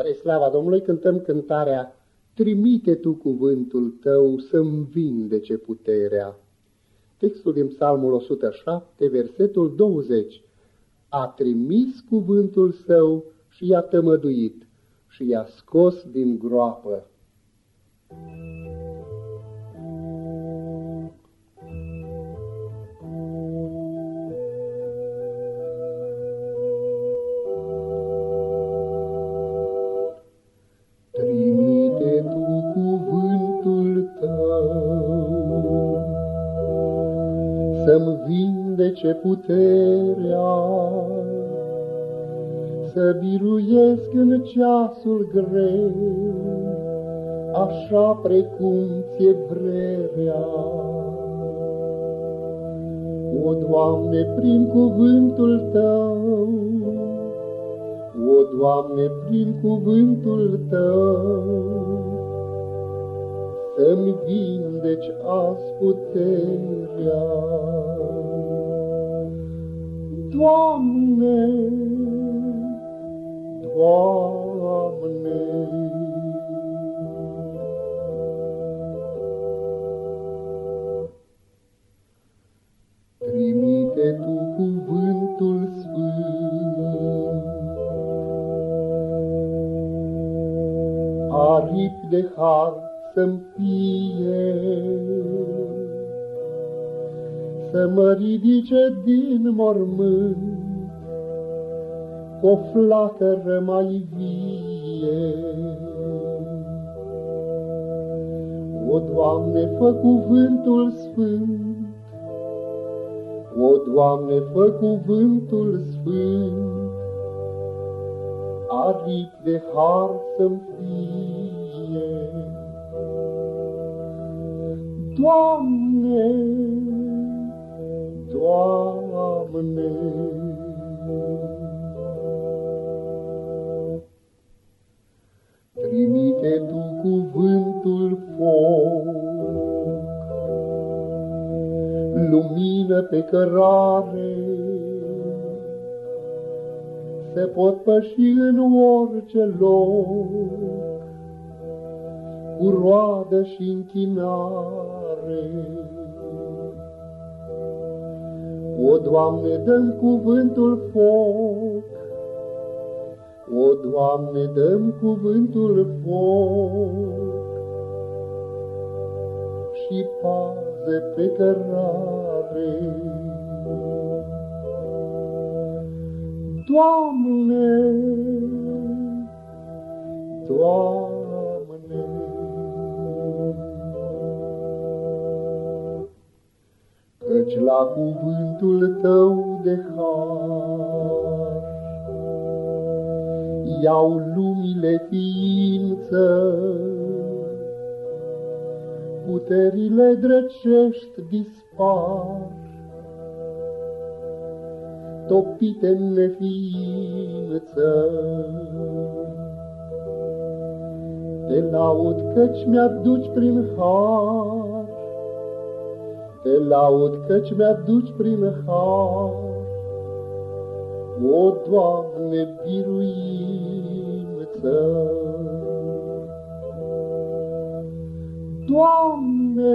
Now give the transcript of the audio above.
Spre slava Domnului cântăm cântarea Trimite tu cuvântul tău să-mi vindece puterea. Textul din Psalmul 107, versetul 20. A trimis cuvântul său și i-a tămăduit și i-a scos din groapă. să-mi vindece puterea, să biruiesc în ceasul greu, așa precum ți-e vrerea. O, Doamne, prin cuvântul Tău, O, Doamne, prin cuvântul Tău, să-mi vindeci azi puterea. Doamne, Doamne, Trimite Tu cuvântul sfânt, aripi de har să-mi fie, să mă ridice din mormânt cu o flacără mai vie. O, Doamne, fă cuvântul sfânt, O, Doamne, fă cuvântul sfânt, aripi de har să-mi fie. Doamne, Doamne. Trimite Tu cuvântul foc, lumină pe cărare, se pot păși în orice loc, cu roadă și închinare. O, Doamne, dăm cuvântul foc, O, Doamne, dăm cuvântul foc, Și paze pe cărare. Doamne, Doamne, căci la cuvântul tău de har iau lumile ființă, puterile drăcești dispar, topite în neființă. Te laud căci mi-aduci prin har, te laud căci mi-aduci prin har, O, Doamne, biruință. Doamne,